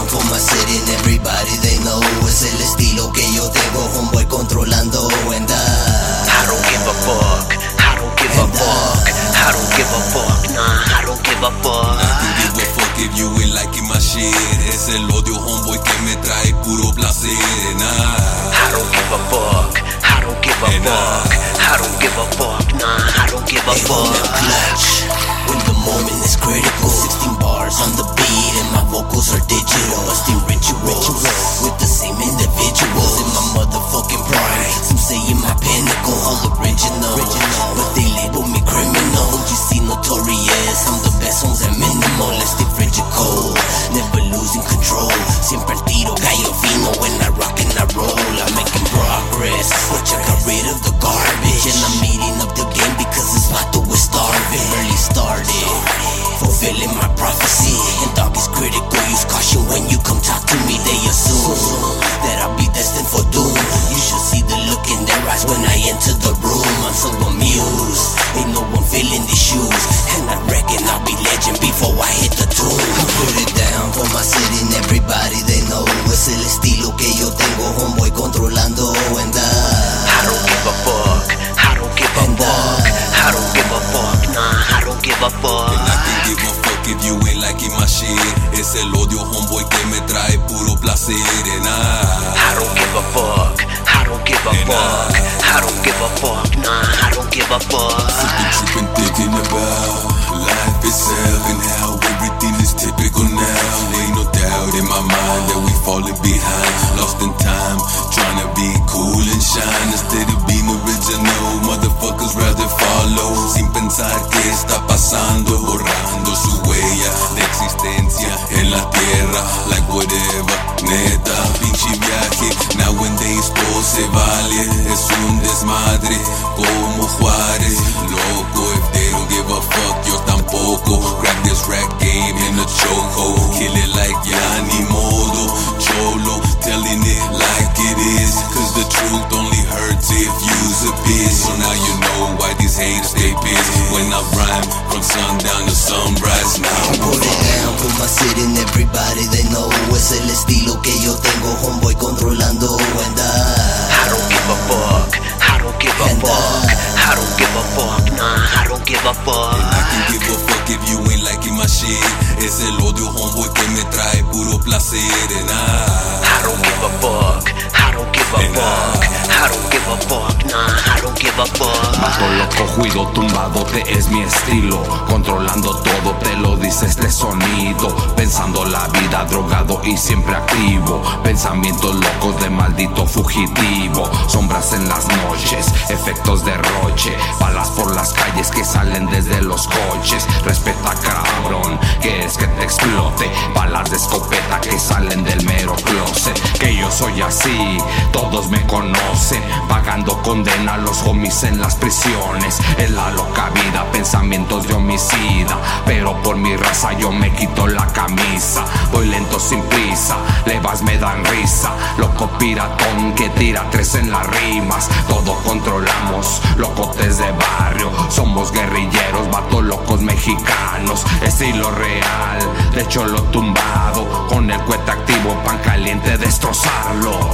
down for my city and everybody they know Es el estilo que yo tengo, homeboy controlando And I, I don't give a fuck. I don't give a fuck. I don't give a fuck. Nah, I don't give a fuck. Don't give a fuck if you ain't liking my shit. Es el odio, homeboy, que me trae puro placer. Nah. I don't give a fuck. I don't give a And fuck. I don't give a fuck. Nah, I don't give a fuck. All original, but they label me criminal. You see notorious, I'm the best homes at minimal. Let's frigid never losing control. Siempre al tiro, gallo fino when I rock and I roll. I'm making progress, but I got rid of the garbage and I'm eating up the game because this vato was starving. Early started, fulfilling my prophecy. And dog is critical, use caution when you come talk to me. They assume that I'll be destined for doom. You should see the look in their eyes when I enter the I'm so amused, ain't no one feeling these shoes. And I reckon I'll be legend before I hit the tomb. I put it down for my city and everybody they know. Es el estilo que yo tengo, homeboy controlando. And I, I don't give a fuck. I don't give a And fuck. I don't give a fuck. Nah, I don't give a And fuck. I can give a fuck if you ain't liking my shit. Es el odio, homeboy, que me trae puro placer. Nah. I don't give a fuck. I don't give a And fuck. Give a fuck. Nah, I don't give a fuck. Been tripping, thinking about life itself and how everything is typical now. Ain't no doubt in my mind that we falling behind, lost in time, trying to be cool and shine instead of being original. Motherfuckers rather follow sin pensar qué está pasando, borrando su huella de existencia en la tierra, like whatever. Neta, pinche viaje, nowadays todo se vale, es un desmadre como Juárez. Loco, if they don't give a fuck, yo tampoco. Crack this rap game in a chokehold, kill it like ya ni modo. Cholo, telling it like it is, cause the truth only hurts if you's a bitch. So now you know why these haters stay pissed when I rhyme from sundown to sunrise. now I Now put it down for my city and everybody they know Es el estilo que yo tengo, homeboy controlando And I fuck. Nah, I don't give a fuck. And I can give a fuck if you ain't liking my shit. Es el odio, homeboy, que me trae puro placer. And I, I don't give a fuck. Tumbado, te es mi estilo. Controlando todo, te lo dice este sonido. Pensando la vida, drogado y siempre activo. Pensamientos locos de maldito fugitivo. Sombras en las noches, efectos de roche. Balas por las calles que salen desde los coches. Respeta, cabrón, que es que te explote. Balas de escopeta que salen del mero soy así, todos me conocen. Pagando condena a los homies en las prisiones. En la loca vida, pensamientos de homicida. Pero por mi raza yo me quito la camisa. Voy lento sin prisa, levas me dan risa. Loco piratón que tira tres en las rimas. Todo controlamos, locotes de barrio. Somos guerrilleros, vatos locos mexicanos. Estilo real, de hecho lo tumbado. Con